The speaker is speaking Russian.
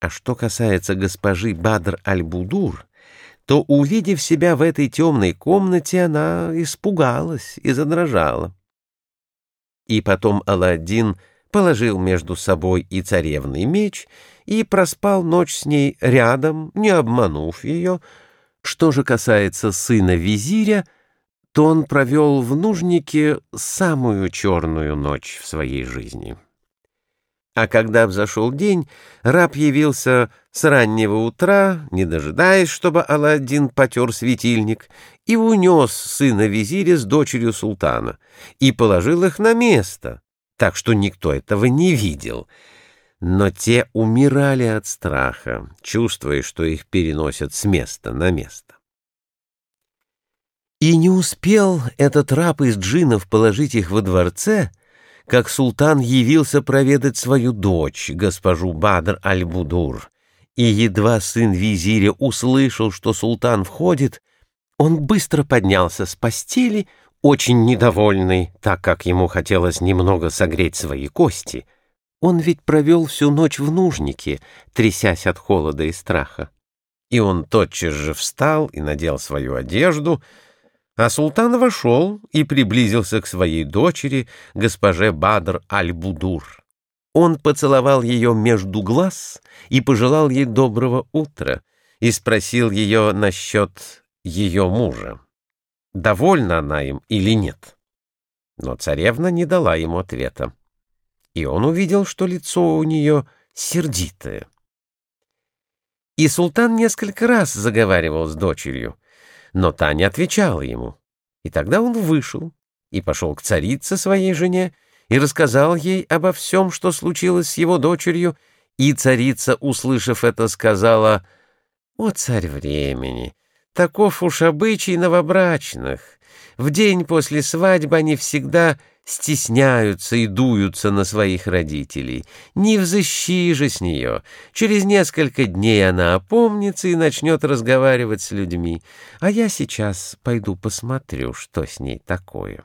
А что касается госпожи Бадр-аль-Будур, то, увидев себя в этой темной комнате, она испугалась и задрожала. И потом Аладдин положил между собой и царевный меч и проспал ночь с ней рядом, не обманув ее. Что же касается сына визиря, то он провел в нужнике самую черную ночь в своей жизни. А когда взошел день, раб явился с раннего утра, не дожидаясь, чтобы Аладдин потер светильник, и унес сына визиря с дочерью султана, и положил их на место, так что никто этого не видел. Но те умирали от страха, чувствуя, что их переносят с места на место. И не успел этот раб из джинов положить их во дворце, как султан явился проведать свою дочь, госпожу Бадр аль-Будур, и едва сын визиря услышал, что султан входит, он быстро поднялся с постели, очень недовольный, так как ему хотелось немного согреть свои кости. Он ведь провел всю ночь в нужнике, трясясь от холода и страха. И он тотчас же встал и надел свою одежду — а султан вошел и приблизился к своей дочери, госпоже Бадр аль-Будур. Он поцеловал ее между глаз и пожелал ей доброго утра и спросил ее насчет ее мужа, довольна она им или нет. Но царевна не дала ему ответа, и он увидел, что лицо у нее сердитое. И султан несколько раз заговаривал с дочерью, но та не отвечала ему. И тогда он вышел и пошел к царице своей жене и рассказал ей обо всем, что случилось с его дочерью, и царица, услышав это, сказала, «О, царь времени! Таков уж обычай новобрачных. В день после свадьбы они всегда стесняются и дуются на своих родителей. Не взыщи же с нее. Через несколько дней она опомнится и начнет разговаривать с людьми. А я сейчас пойду посмотрю, что с ней такое.